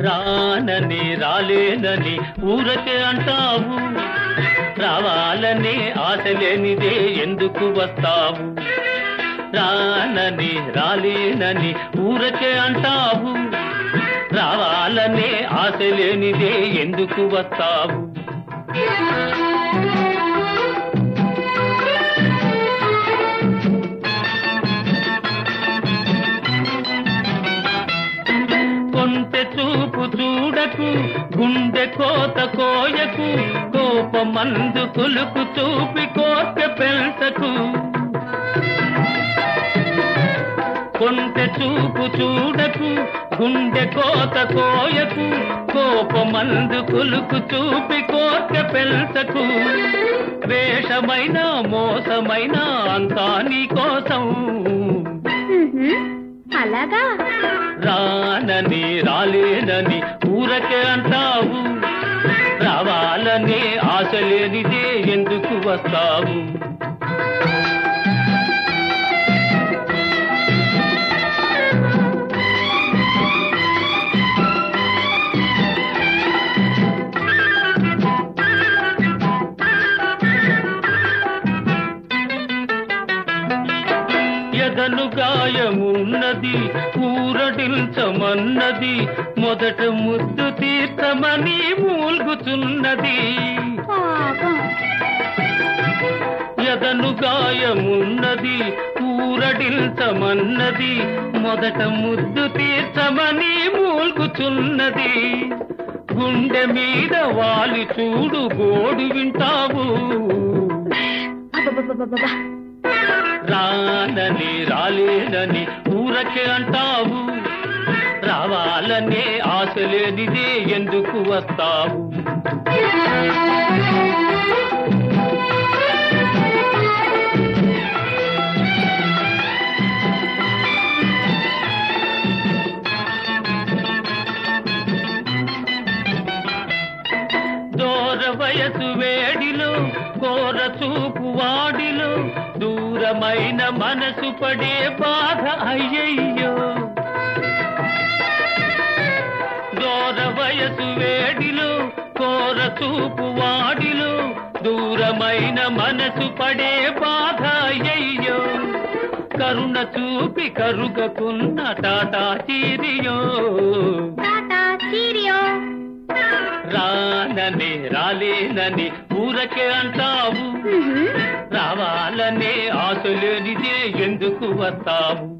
రాలేనని ఊరకే అంటావు. రావాలని ఆశ లేనిదే ఎందుకు వస్తావు? రానని రాలేనని ఊరకే అంటావు. రావాలనే ఆశ లేనిదే ఎందుకు వస్తావు? చూపు చూడకు గుండె కోత కోయకు కోపమందు కులుకు చూపి కోర్క పెంచకు. కొంత చూపు చూడకు గుండె కోత కోయకు కోపమందు కులుకు చూపి కోర్క పెంచకు. వేషమైన మోసమైన అంతా నీ కోసం. అలాగా? రానని రాలేనని ఊరకే అంటావు. రావాలనే ఆశ లేనిదే ఎందుకు వస్తావు? గాయమున్నది ఊరడించమన్నది మొదట ముద్దు తీర్థమని మూల్గుచున్నది. ఎదను గాయమున్నది ఊరడించమన్నది మొదట ముద్దు తీర్థమని మూల్గుచున్నది. గుండె మీద వాలి చూడు గోడు వింటావు. రానని రాలేనని ఊరకే అంటావు. రావాలనే ఆశ లేనిదే ఎందుకు వస్తావు? వయసు వేడిలో కోర చూపు వాడిలో దూరమైన మనసు పడే బాధ అయ్యయ్యో. చూపు వాడిలో దూరమైన మనసు పడే బాధ అయ్యయ్యో. కరుణ చూపి కరుగకున్న టాటా చీరియో. రానని రాలేనని ఊరకే అంటావు. రావాలనే ఆశ లేనిదే ఎందుకు వస్తావు?